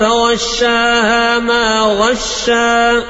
فغشاها ما غشا